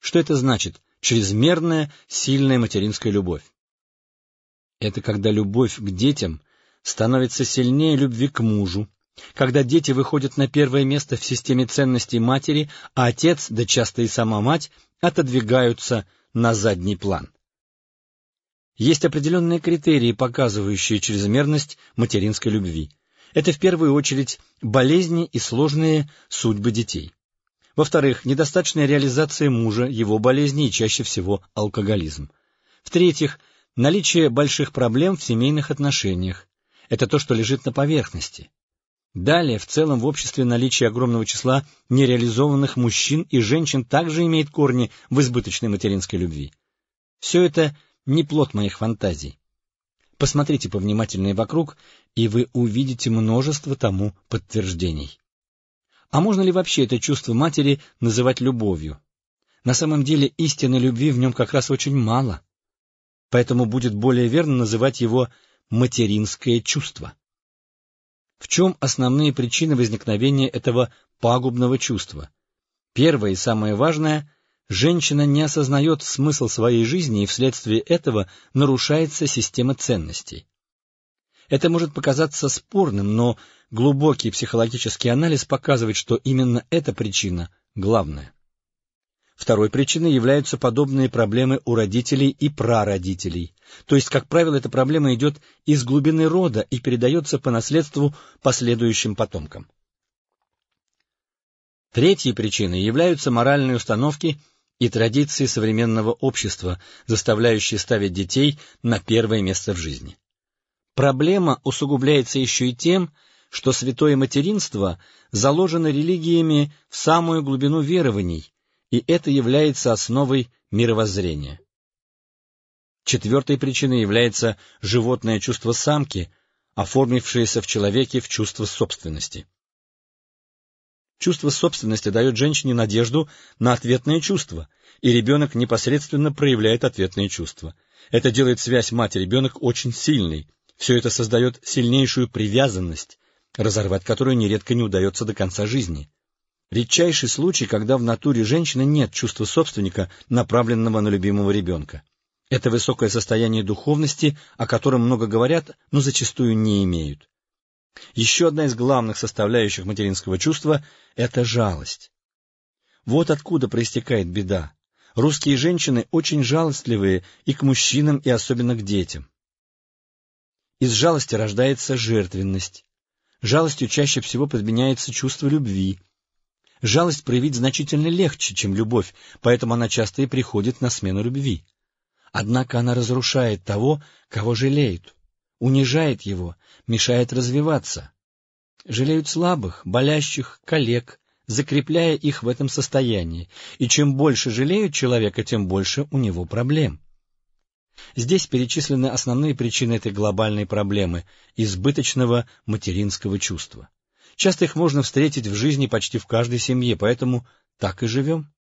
Что это значит? Чрезмерная, сильная материнская любовь. Это когда любовь к детям становится сильнее любви к мужу, когда дети выходят на первое место в системе ценностей матери, а отец, да часто и сама мать, отодвигаются на задний план. Есть определенные критерии, показывающие чрезмерность материнской любви. Это в первую очередь болезни и сложные судьбы детей. Во-вторых, недостаточная реализация мужа, его болезни и чаще всего алкоголизм. В-третьих, наличие больших проблем в семейных отношениях. Это то, что лежит на поверхности. Далее, в целом в обществе наличие огромного числа нереализованных мужчин и женщин также имеет корни в избыточной материнской любви. Все это не плод моих фантазий. Посмотрите повнимательнее вокруг, и вы увидите множество тому подтверждений. А можно ли вообще это чувство матери называть любовью? На самом деле истинной любви в нем как раз очень мало. Поэтому будет более верно называть его материнское чувство. В чем основные причины возникновения этого пагубного чувства? Первое и самое важное – женщина не осознает смысл своей жизни, и вследствие этого нарушается система ценностей. Это может показаться спорным, но глубокий психологический анализ показывает, что именно эта причина главная. Второй причиной являются подобные проблемы у родителей и прародителей. То есть, как правило, эта проблема идет из глубины рода и передается по наследству последующим потомкам. Третьей причиной являются моральные установки и традиции современного общества, заставляющие ставить детей на первое место в жизни. Проблема усугубляется еще и тем, что святое материнство заложено религиями в самую глубину верований, и это является основой мировоззрения. Четвертой причиной является животное чувство самки, оформившееся в человеке в чувство собственности. Чувство собственности дает женщине надежду на ответное чувство, и ребенок непосредственно проявляет ответные чувства. Это делает связь мать-ребенок очень сильной. Все это создает сильнейшую привязанность, разорвать которую нередко не удается до конца жизни. Редчайший случай, когда в натуре женщины нет чувства собственника, направленного на любимого ребенка. Это высокое состояние духовности, о котором много говорят, но зачастую не имеют. Еще одна из главных составляющих материнского чувства — это жалость. Вот откуда проистекает беда. Русские женщины очень жалостливые и к мужчинам, и особенно к детям. Из жалости рождается жертвенность. Жалостью чаще всего подменяется чувство любви, Жалость проявить значительно легче, чем любовь, поэтому она часто и приходит на смену любви. Однако она разрушает того, кого жалеют, унижает его, мешает развиваться. Жалеют слабых, болящих, коллег, закрепляя их в этом состоянии, и чем больше жалеют человека, тем больше у него проблем. Здесь перечислены основные причины этой глобальной проблемы – избыточного материнского чувства. Часто их можно встретить в жизни почти в каждой семье, поэтому так и живем.